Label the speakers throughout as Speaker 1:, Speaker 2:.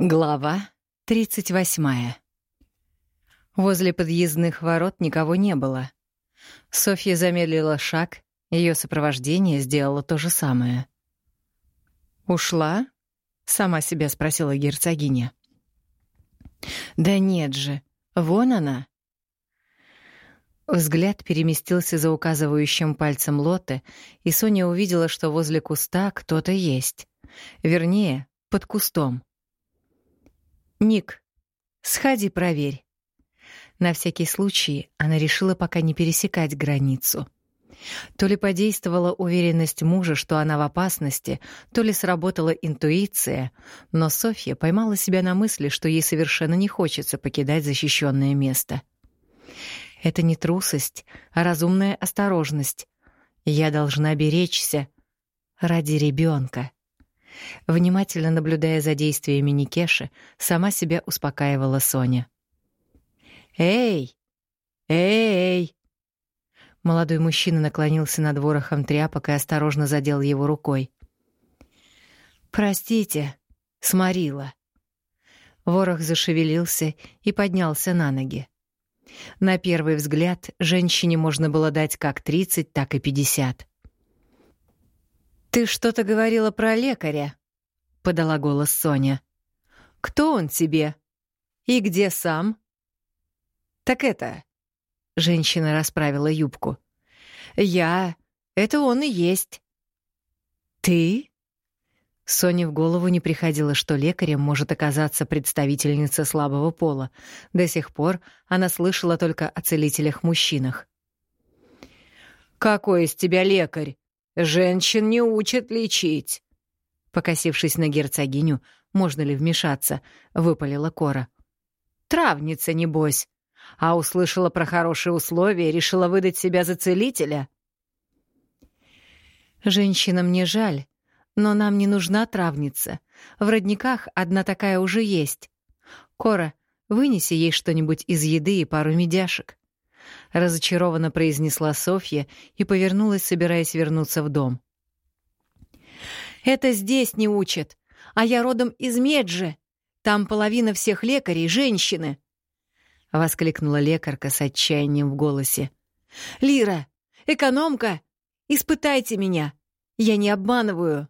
Speaker 1: Глава 38. Возле подъездных ворот никого не было. Софья замедлила шаг, ее сопровождение сделало то же самое. «Ушла?» — сама себя спросила герцогиня. «Да нет же, вон она». Взгляд переместился за указывающим пальцем Лоты, и Соня увидела, что возле куста кто-то есть. Вернее, под кустом. «Ник, сходи проверь». На всякий случай она решила пока не пересекать границу. То ли подействовала уверенность мужа, что она в опасности, то ли сработала интуиция, но Софья поймала себя на мысли, что ей совершенно не хочется покидать защищенное место. Это не трусость, а разумная осторожность. Я должна беречься ради ребенка. Внимательно наблюдая за действиями Никеши, сама себя успокаивала Соня. «Эй! Эй!» Молодой мужчина наклонился над ворохом тряпок и осторожно задел его рукой. «Простите, сморила». Ворох зашевелился и поднялся на ноги. На первый взгляд женщине можно было дать как 30, так и 50. «Ты что-то говорила про лекаря?» — подала голос Соня. «Кто он тебе? И где сам?» «Так это...» — женщина расправила юбку. «Я... Это он и есть». «Ты?» Соне в голову не приходило, что лекарем может оказаться представительница слабого пола. До сих пор она слышала только о целителях-мужчинах. «Какой из тебя лекарь?» Женщин не учат лечить. Покосившись на герцогиню, можно ли вмешаться, выпалила Кора. Травница, небось. А услышала про хорошие условия, решила выдать себя за целителя. Женщинам не жаль, но нам не нужна травница. В родниках одна такая уже есть. Кора, вынеси ей что-нибудь из еды и пару медяшек. — разочарованно произнесла Софья и повернулась, собираясь вернуться в дом. «Это здесь не учат, а я родом из Меджи. Там половина всех лекарей — женщины!» — воскликнула лекарка с отчаянием в голосе. «Лира, экономка, испытайте меня! Я не обманываю!»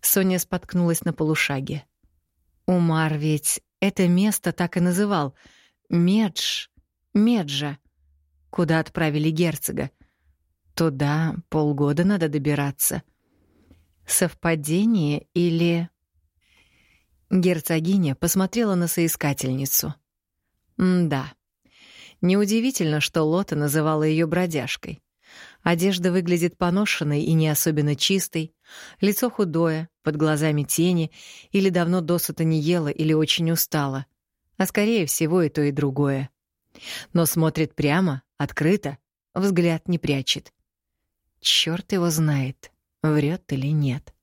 Speaker 1: Соня споткнулась на полушаге. Умар ведь это место так и называл — Медж. Меджа, куда отправили герцога. Туда полгода надо добираться. Совпадение или... Герцогиня посмотрела на соискательницу. да. Неудивительно, что Лота называла ее бродяжкой. Одежда выглядит поношенной и не особенно чистой, лицо худое, под глазами тени, или давно досыта не ела, или очень устала. А скорее всего и то, и другое но смотрит прямо, открыто, взгляд не прячет. Черт его знает, врет или нет.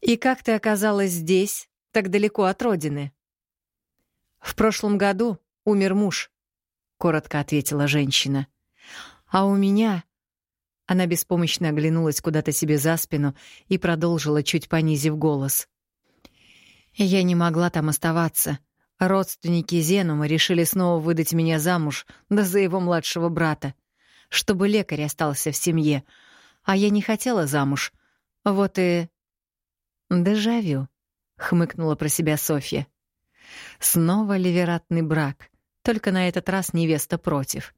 Speaker 1: «И как ты оказалась здесь, так далеко от родины?» «В прошлом году умер муж», — коротко ответила женщина. «А у меня...» Она беспомощно оглянулась куда-то себе за спину и продолжила, чуть понизив голос. «Я не могла там оставаться. Родственники Зенума решили снова выдать меня замуж, да за его младшего брата, чтобы лекарь остался в семье, а я не хотела замуж. Вот и... «Дежавю», — хмыкнула про себя Софья. «Снова ливератный брак, только на этот раз невеста против».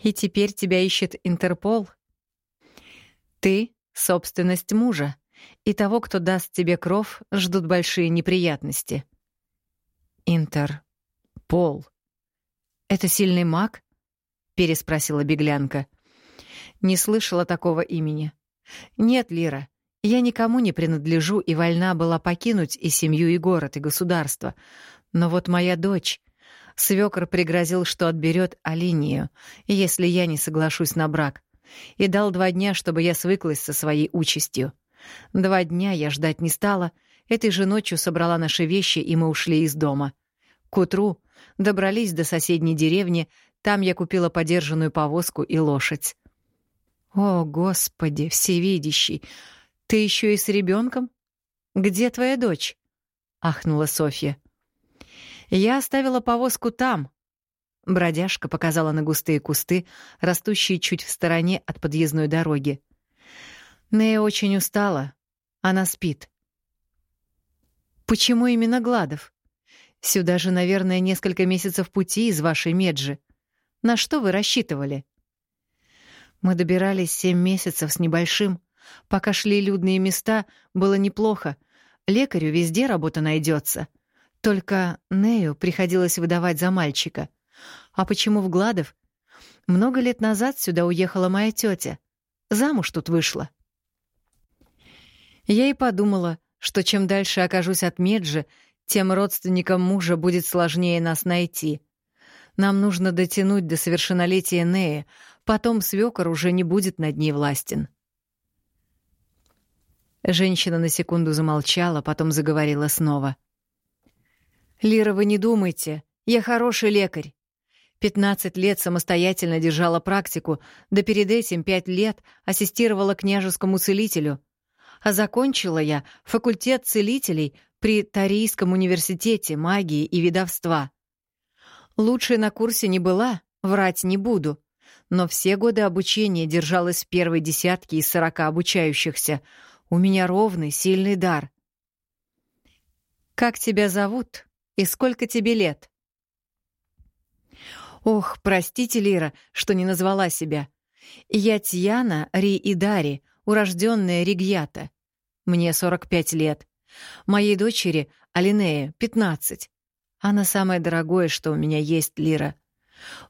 Speaker 1: «И теперь тебя ищет Интерпол?» «Ты — собственность мужа, и того, кто даст тебе кров, ждут большие неприятности». Интер. Пол. Это сильный маг? переспросила беглянка. Не слышала такого имени. Нет, Лира, я никому не принадлежу и вольна была покинуть и семью, и город, и государство. Но вот моя дочь... Свёкор пригрозил, что отберет Алинию, если я не соглашусь на брак, и дал два дня, чтобы я свыклась со своей участью. Два дня я ждать не стала — Этой же ночью собрала наши вещи, и мы ушли из дома. К утру добрались до соседней деревни, там я купила подержанную повозку и лошадь. О, Господи, всевидящий! Ты еще и с ребенком? где твоя дочь?» — ахнула Софья. «Я оставила повозку там». Бродяжка показала на густые кусты, растущие чуть в стороне от подъездной дороги. Нея очень устала. Она спит. «Почему именно Гладов? Сюда же, наверное, несколько месяцев пути из вашей Меджи. На что вы рассчитывали?» Мы добирались семь месяцев с небольшим. Пока шли людные места, было неплохо. Лекарю везде работа найдется. Только Нею приходилось выдавать за мальчика. А почему в Гладов? Много лет назад сюда уехала моя тетя. Замуж тут вышла. Я и подумала, что чем дальше окажусь от Меджи, тем родственникам мужа будет сложнее нас найти. Нам нужно дотянуть до совершеннолетия Неи, потом свёкор уже не будет над ней властен. Женщина на секунду замолчала, потом заговорила снова. «Лира, вы не думайте. Я хороший лекарь. Пятнадцать лет самостоятельно держала практику, да перед этим пять лет ассистировала княжескому целителю. А закончила я факультет целителей при Тарийском университете магии и ведовства. Лучшей на курсе не была, врать не буду но все годы обучения держалась в первой десятке из сорока обучающихся. У меня ровный, сильный дар. «Как тебя зовут и сколько тебе лет?» «Ох, простите, Лира, что не назвала себя. Я Тьяна Ри Идари, урожденная Ригьята. Мне 45 лет. Моей дочери, Алинея, 15. Она самое дорогое, что у меня есть, Лира.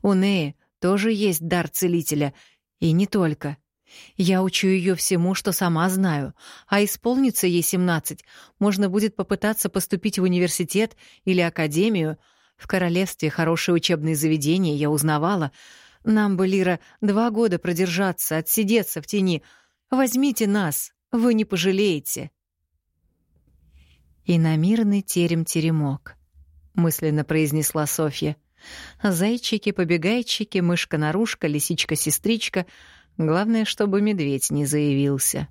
Speaker 1: У Неи тоже есть дар целителя. И не только. Я учу ее всему, что сама знаю. А исполнится ей 17, можно будет попытаться поступить в университет или академию. В королевстве хорошие учебные заведения, я узнавала. Нам бы, Лира, два года продержаться, отсидеться в тени. Возьмите нас, вы не пожалеете. И на мирный терем-теремок, мысленно произнесла Софья. Зайчики-побегайчики, мышка-нарушка, лисичка-сестричка. Главное, чтобы медведь не заявился.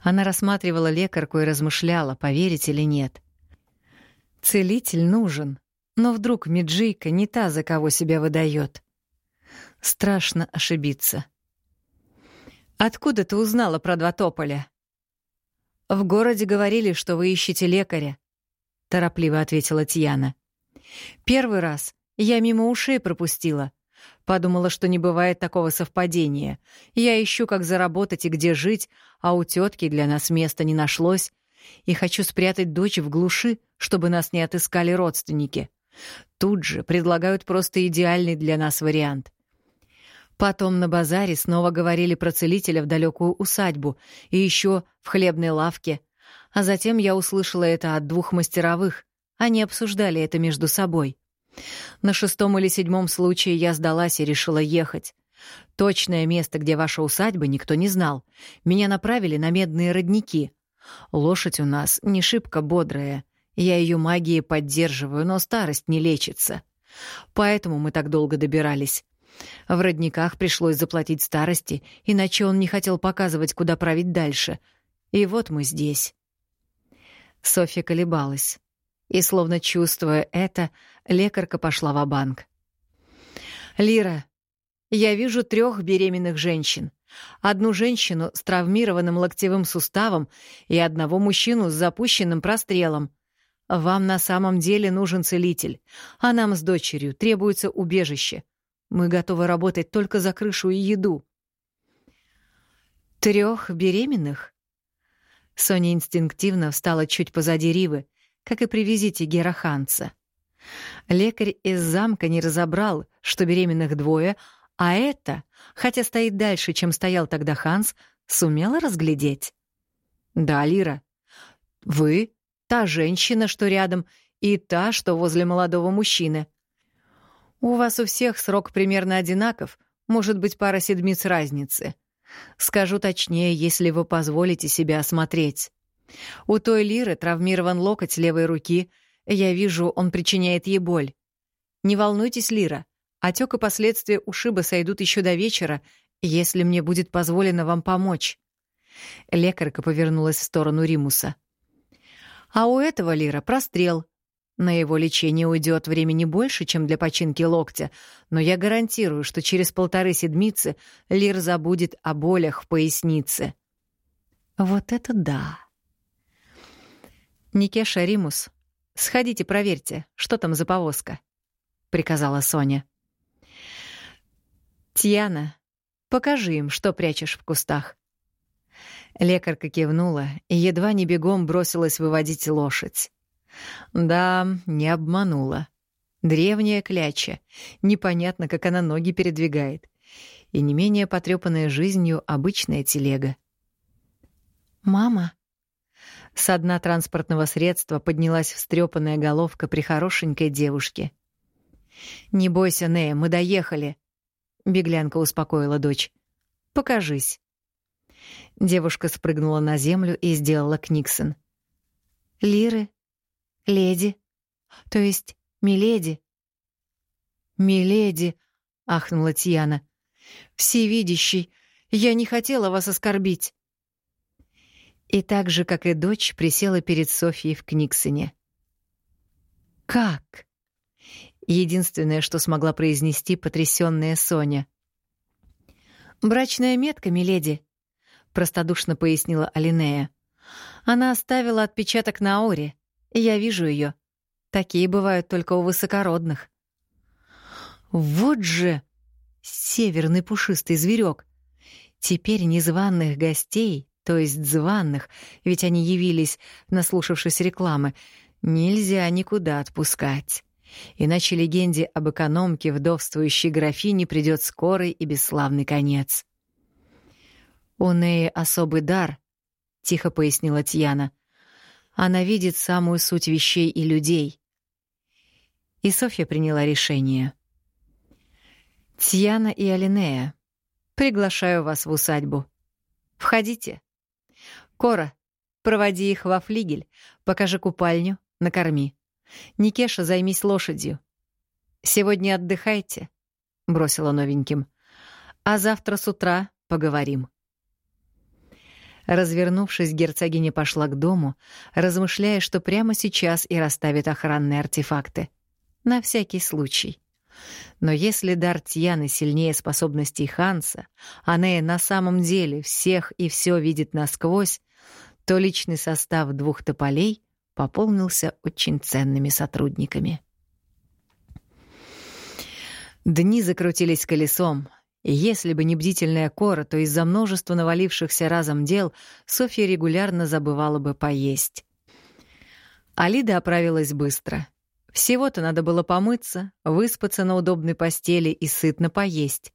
Speaker 1: Она рассматривала лекарку и размышляла, поверить или нет. Целитель нужен, но вдруг Меджийка не та, за кого себя выдает. Страшно ошибиться. «Откуда ты узнала про два тополя?» «В городе говорили, что вы ищете лекаря», — торопливо ответила Тьяна. Первый раз я мимо ушей пропустила. Подумала, что не бывает такого совпадения. Я ищу, как заработать и где жить, а у тетки для нас места не нашлось. И хочу спрятать дочь в глуши, чтобы нас не отыскали родственники. Тут же предлагают просто идеальный для нас вариант. Потом на базаре снова говорили про целителя в далекую усадьбу и еще в хлебной лавке. А затем я услышала это от двух мастеровых, они обсуждали это между собой. На шестом или седьмом случае я сдалась и решила ехать. Точное место, где ваша усадьба, никто не знал. Меня направили на медные родники. Лошадь у нас не шибко бодрая. Я ее магией поддерживаю, но старость не лечится. Поэтому мы так долго добирались. В родниках пришлось заплатить старости, иначе он не хотел показывать, куда править дальше. И вот мы здесь. Софья колебалась. И, словно чувствуя это, лекарка пошла в банк «Лира, я вижу трех беременных женщин. Одну женщину с травмированным локтевым суставом и одного мужчину с запущенным прострелом. Вам на самом деле нужен целитель, а нам с дочерью требуется убежище. Мы готовы работать только за крышу и еду». «Трех беременных?» Соня инстинктивно встала чуть позади Ривы, как и при визите Гера Ханца. Лекарь из замка не разобрал, что беременных двое, а это, хотя стоит дальше, чем стоял тогда Ханс, сумела разглядеть. «Да, Лира, вы — та женщина, что рядом, и та, что возле молодого мужчины. У вас у всех срок примерно одинаков, может быть, пара седмиц разницы. Скажу точнее, если вы позволите себя осмотреть. У той Лиры травмирован локоть левой руки. Я вижу, он причиняет ей боль. Не волнуйтесь, Лира. Отек и последствия ушиба сойдут еще до вечера, если мне будет позволено вам помочь. Лекарка повернулась в сторону Римуса. А у этого Лира прострел. На его лечение уйдет времени больше, чем для починки локтя, но я гарантирую, что через полторы седмицы Лир забудет о болях в пояснице. Вот это да! Никеша Римус, сходите проверьте, что там за повозка, — приказала Соня. Тьяна, покажи им, что прячешь в кустах. Лекарка кивнула и едва не бегом бросилась выводить лошадь. Да, не обманула. Древняя кляча. Непонятно, как она ноги передвигает. И не менее потрепанная жизнью обычная телега. «Мама?» С дна транспортного средства поднялась встрепанная головка при хорошенькой девушке. «Не бойся, Нея, мы доехали», — беглянка успокоила дочь. «Покажись». Девушка спрыгнула на землю и сделала книксон. «Лиры? Леди? То есть миледи?» «Миледи!» — ахнула Тиана. «Всевидящий! Я не хотела вас оскорбить!» И так же, как и дочь, присела перед Софьей в Книксоне. «Как?» Единственное, что смогла произнести потрясённая Соня. «Брачная метка, миледи», — простодушно пояснила Алинея. «Она оставила отпечаток на ауре. Я вижу ее. Такие бывают только у высокородных». «Вот же северный пушистый зверек! Теперь незваных гостей, то есть званных, ведь они явились, наслушавшись рекламы, нельзя никуда отпускать». Иначе легенде об экономке вдовствующей графине придет скорый и бесславный конец. «У Неи особый дар», — тихо пояснила Тьяна. «Она видит самую суть вещей и людей». И Софья приняла решение. «Тьяна и Алинея, приглашаю вас в усадьбу. Входите. Кора, проводи их во флигель, покажи купальню, накорми. Никеша, займись лошадью. Сегодня отдыхайте», — бросила новеньким. «А завтра с утра поговорим». Развернувшись, герцогиня пошла к дому, размышляя, что прямо сейчас и расставит охранные артефакты. На всякий случай. Но если дар Тьяны сильнее способностей Ханса, а Нея на самом деле всех и все видит насквозь, то личный состав двух тополей пополнился очень ценными сотрудниками. Дни закрутились колесом, и если бы не бдительная кора, то из-за множества навалившихся разом дел Софья регулярно забывала бы поесть. Алида оправилась быстро. Всего-то надо было помыться, выспаться на удобной постели и сытно поесть.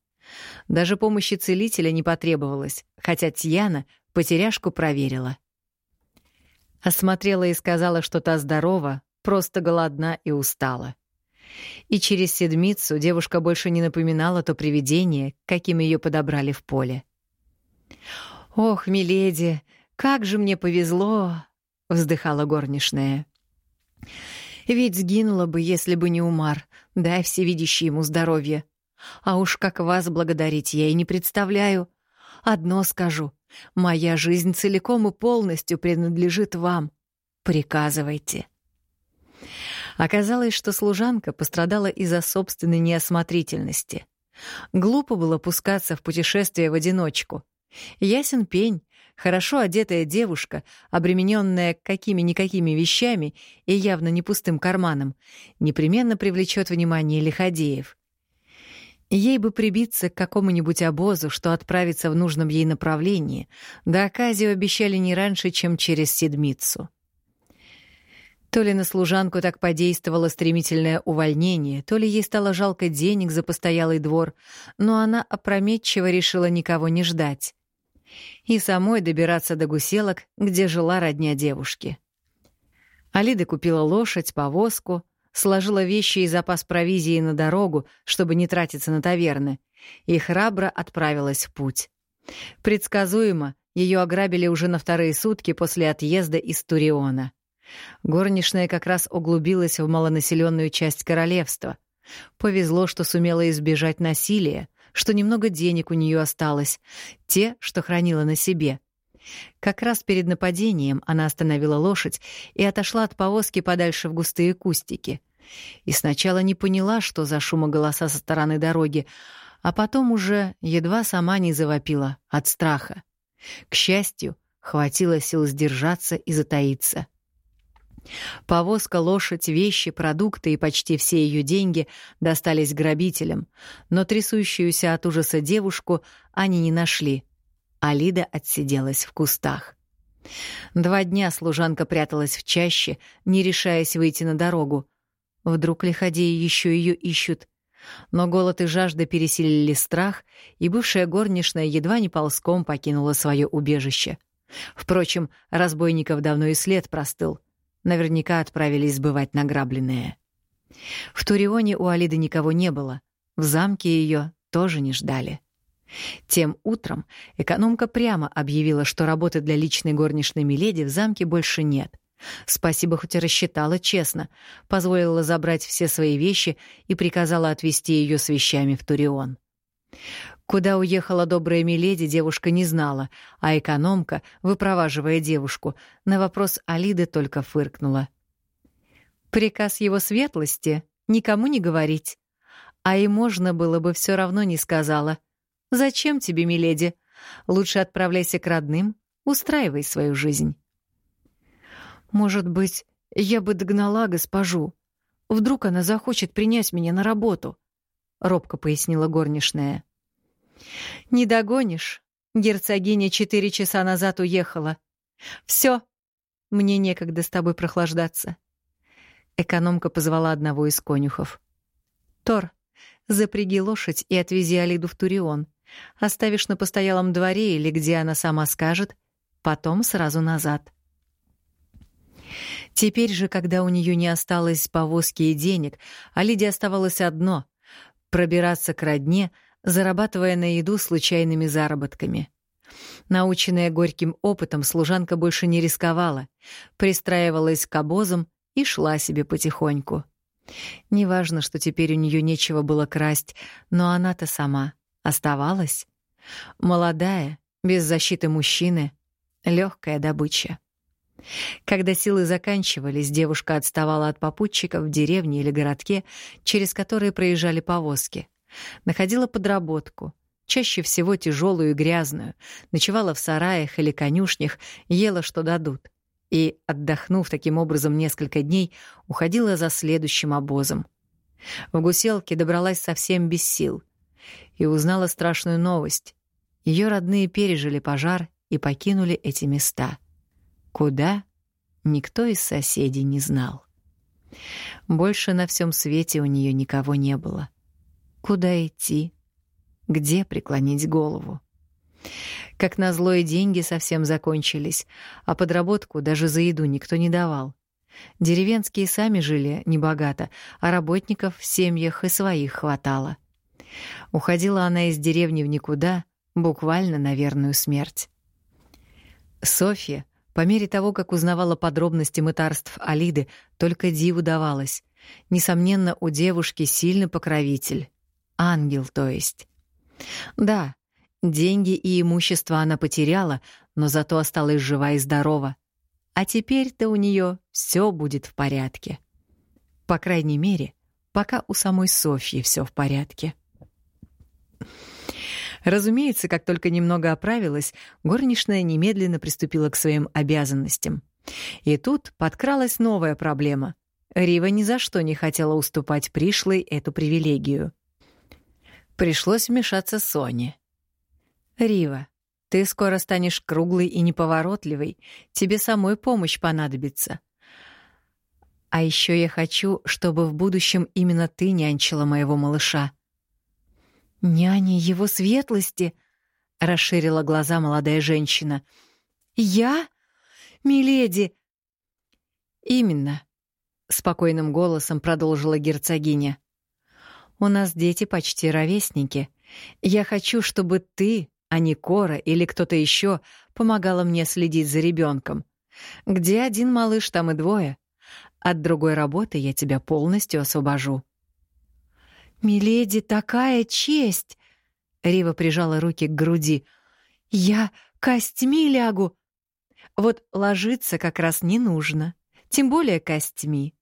Speaker 1: Даже помощи целителя не потребовалось, хотя Тьяна потеряшку проверила. Осмотрела и сказала, что та здорова, просто голодна и устала. И через седмицу девушка больше не напоминала то привидение, каким ее подобрали в поле. «Ох, миледи, как же мне повезло!» — вздыхала горничная. «Ведь сгинула бы, если бы не Умар, дай всевидящий ему здоровье. А уж как вас благодарить я и не представляю. Одно скажу, моя жизнь целиком и полностью принадлежит вам. Приказывайте». Оказалось, что служанка пострадала из-за собственной неосмотрительности. Глупо было пускаться в путешествие в одиночку. Ясен пень, хорошо одетая девушка, обремененная какими-никакими вещами и явно не пустым карманом, непременно привлечет внимание лиходеев. Ей бы прибиться к какому-нибудь обозу, что отправится в нужном ей направлении, да Аказию обещали не раньше, чем через седмицу. То ли на служанку так подействовало стремительное увольнение, то ли ей стало жалко денег за постоялый двор, но она опрометчиво решила никого не ждать. И самой добираться до гуселок, где жила родня девушки. Алида купила лошадь, повозку, сложила вещи и запас провизии на дорогу, чтобы не тратиться на таверны, и храбро отправилась в путь. Предсказуемо, ее ограбили уже на вторые сутки после отъезда из Туриона. Горничная как раз углубилась в малонаселенную часть королевства. Повезло, что сумела избежать насилия, что немного денег у нее осталось, те, что хранила на себе. Как раз перед нападением она остановила лошадь и отошла от повозки подальше в густые кустики. И сначала не поняла, что за шума голоса со стороны дороги, а потом уже едва сама не завопила от страха. К счастью, хватило сил сдержаться и затаиться. Повозка, лошадь, вещи, продукты и почти все ее деньги достались грабителям, но трясущуюся от ужаса девушку они не нашли. Алида отсиделась в кустах. Два дня служанка пряталась в чаще, не решаясь выйти на дорогу. Вдруг лиходеи еще ее ищут. Но голод и жажда пересилили страх, и бывшая горничная едва не ползком покинула свое убежище. Впрочем, разбойников давно и след простыл — Наверняка отправились сбывать награбленное. В Турионе у Алиды никого не было. В замке ее тоже не ждали. Тем утром экономка прямо объявила, что работы для личной горничной Миледи в замке больше нет. Спасибо, хоть и рассчитала честно, позволила забрать все свои вещи и приказала отвезти ее с вещами в Турион. Куда уехала добрая Миледи, девушка не знала, а экономка, выпроваживая девушку, на вопрос Алиды только фыркнула. «Приказ его светлости — никому не говорить. А и можно было бы все равно не сказала. Зачем тебе, Миледи? Лучше отправляйся к родным, устраивай свою жизнь». «Может быть, я бы догнала госпожу. Вдруг она захочет принять меня на работу», — робко пояснила горничная. «Не догонишь. Герцогиня четыре часа назад уехала. Все, мне некогда с тобой прохлаждаться». Экономка позвала одного из конюхов. «Тор, запряги лошадь и отвези Алиду в Турион. Оставишь на постоялом дворе или где она сама скажет, потом сразу назад». Теперь же, когда у нее не осталось повозки и денег, а Лиде оставалось одно — пробираться к родне — зарабатывая на еду случайными заработками. Наученная горьким опытом, служанка больше не рисковала, пристраивалась к обозам и шла себе потихоньку. Неважно, что теперь у нее нечего было красть, но она-то сама оставалась. Молодая, без защиты мужчины, легкая добыча. Когда силы заканчивались, девушка отставала от попутчиков в деревне или городке, через которые проезжали повозки. Находила подработку, чаще всего тяжелую и грязную, ночевала в сараях или конюшнях, ела, что дадут. И, отдохнув таким образом несколько дней, уходила за следующим обозом. В гуселке добралась совсем без сил и узнала страшную новость. Ее родные пережили пожар и покинули эти места. Куда? Никто из соседей не знал. Больше на всем свете у нее никого не было. Куда идти? Где преклонить голову? Как назло и деньги совсем закончились, а подработку даже за еду никто не давал. Деревенские сами жили небогато, а работников в семьях и своих хватало. Уходила она из деревни в никуда, буквально на верную смерть. Софья, по мере того, как узнавала подробности мытарств Алиды, только диву давалась. Несомненно, у девушки сильный покровитель. Ангел, то есть. Да, деньги и имущество она потеряла, но зато осталась жива и здорова. А теперь-то у нее все будет в порядке. По крайней мере, пока у самой Софьи все в порядке. Разумеется, как только немного оправилась, горничная немедленно приступила к своим обязанностям. И тут подкралась новая проблема. Рива ни за что не хотела уступать пришлой эту привилегию. Пришлось вмешаться Соне. «Рива, ты скоро станешь круглой и неповоротливой, тебе самой помощь понадобится. А еще я хочу, чтобы в будущем именно ты нянчила моего малыша». «Няня его светлости?» — расширила глаза молодая женщина. «Я? Миледи!» «Именно», — спокойным голосом продолжила герцогиня. У нас дети почти ровесники. Я хочу, чтобы ты, а не Кора или кто-то еще, помогала мне следить за ребенком. Где один малыш, там и двое. От другой работы я тебя полностью освобожу. «Миледи, такая честь!» Рива прижала руки к груди. «Я костьми лягу. Вот ложиться как раз не нужно, тем более костьми.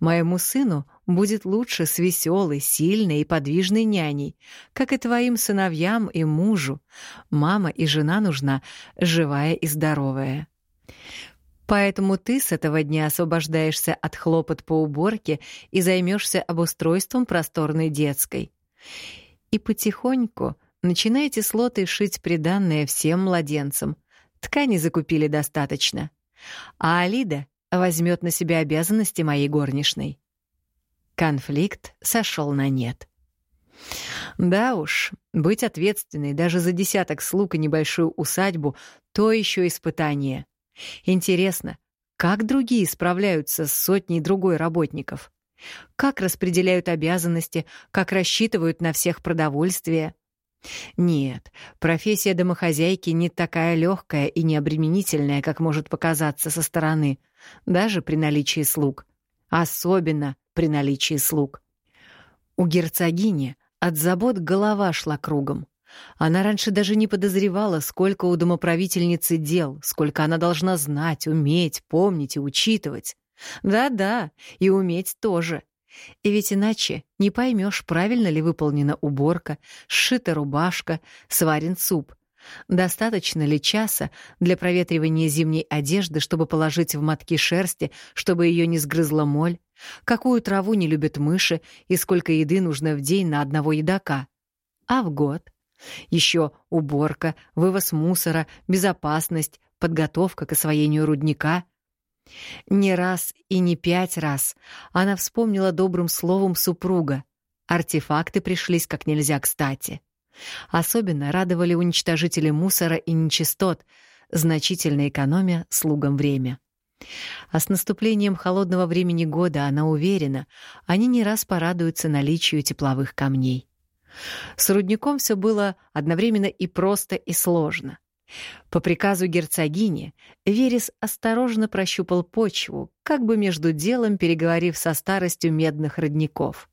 Speaker 1: Моему сыну будет лучше с веселой, сильной и подвижной няней, как и твоим сыновьям и мужу. Мама и жена нужна живая и здоровая. Поэтому ты с этого дня освобождаешься от хлопот по уборке и займешься обустройством просторной детской. И потихоньку начинаете с Лотой шить приданное всем младенцам. Ткани закупили достаточно. А Алида возьмет на себя обязанности моей горничной. Конфликт сошел на нет. Да уж, быть ответственной даже за десяток слуг и небольшую усадьбу — то еще испытание. Интересно, как другие справляются с сотней другой работников? Как распределяют обязанности, как рассчитывают на всех продовольствие? Нет, профессия домохозяйки не такая легкая и необременительная, как может показаться со стороны, даже при наличии слуг. Особенно при наличии слуг. У герцогини от забот голова шла кругом. Она раньше даже не подозревала, сколько у домоправительницы дел, сколько она должна знать, уметь, помнить и учитывать. Да-да, и уметь тоже. И ведь иначе не поймешь, правильно ли выполнена уборка, сшита рубашка, сварен суп. Достаточно ли часа для проветривания зимней одежды, чтобы положить в мотки шерсти, чтобы ее не сгрызла моль? Какую траву не любят мыши и сколько еды нужно в день на одного едока? А в год? Еще уборка, вывоз мусора, безопасность, подготовка к освоению рудника. Не раз и не пять раз она вспомнила добрым словом супруга. Артефакты пришлись как нельзя кстати. Особенно радовали уничтожители мусора и нечистот, значительно экономя слугам время. А с наступлением холодного времени года она уверена, они не раз порадуются наличию тепловых камней. С рудником все было одновременно и просто, и сложно. По приказу герцогини Верес осторожно прощупал почву, как бы между делом переговорив со старостью медных родников.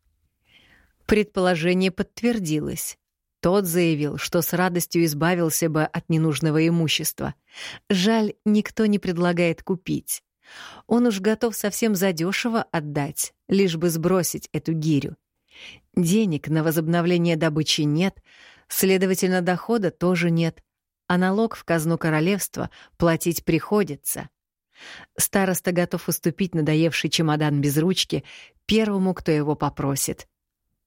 Speaker 1: Предположение подтвердилось. Тот заявил, что с радостью избавился бы от ненужного имущества. Жаль, никто не предлагает купить. Он уж готов совсем задешево отдать, лишь бы сбросить эту гирю. Денег на возобновление добычи нет, следовательно, дохода тоже нет, а налог в казну королевства платить приходится. Староста готов уступить надоевший чемодан без ручки первому, кто его попросит.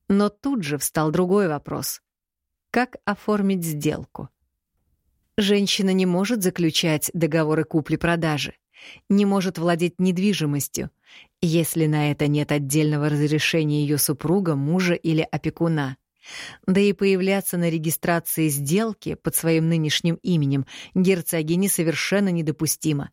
Speaker 1: Но тут же встал другой вопрос. Как оформить сделку? Женщина не может заключать договоры купли-продажи не может владеть недвижимостью, если на это нет отдельного разрешения ее супруга, мужа или опекуна. Да и появляться на регистрации сделки под своим нынешним именем герцогине совершенно недопустимо.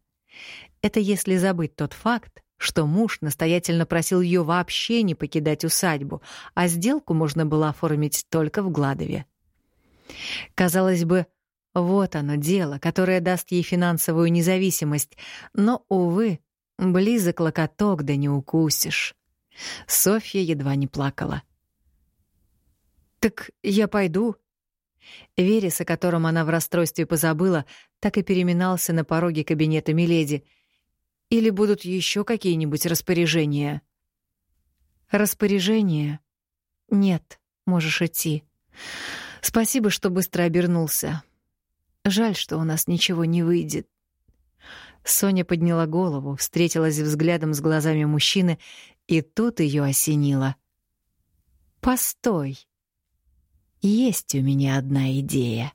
Speaker 1: Это если забыть тот факт, что муж настоятельно просил ее вообще не покидать усадьбу, а сделку можно было оформить только в Гладове. Казалось бы, вот оно дело, которое даст ей финансовую независимость, но, увы, близок локоток, да не укусишь. Софья едва не плакала. «Так я пойду?» Верес, о котором она в расстройстве позабыла, так и переминался на пороге кабинета Миледи. «Или будут еще какие-нибудь распоряжения?» «Распоряжения? Нет, можешь идти. Спасибо, что быстро обернулся. Жаль, что у нас ничего не выйдет. Соня подняла голову, встретилась взглядом с глазами мужчины, и тут ее осенило. «Постой. Есть у меня одна идея».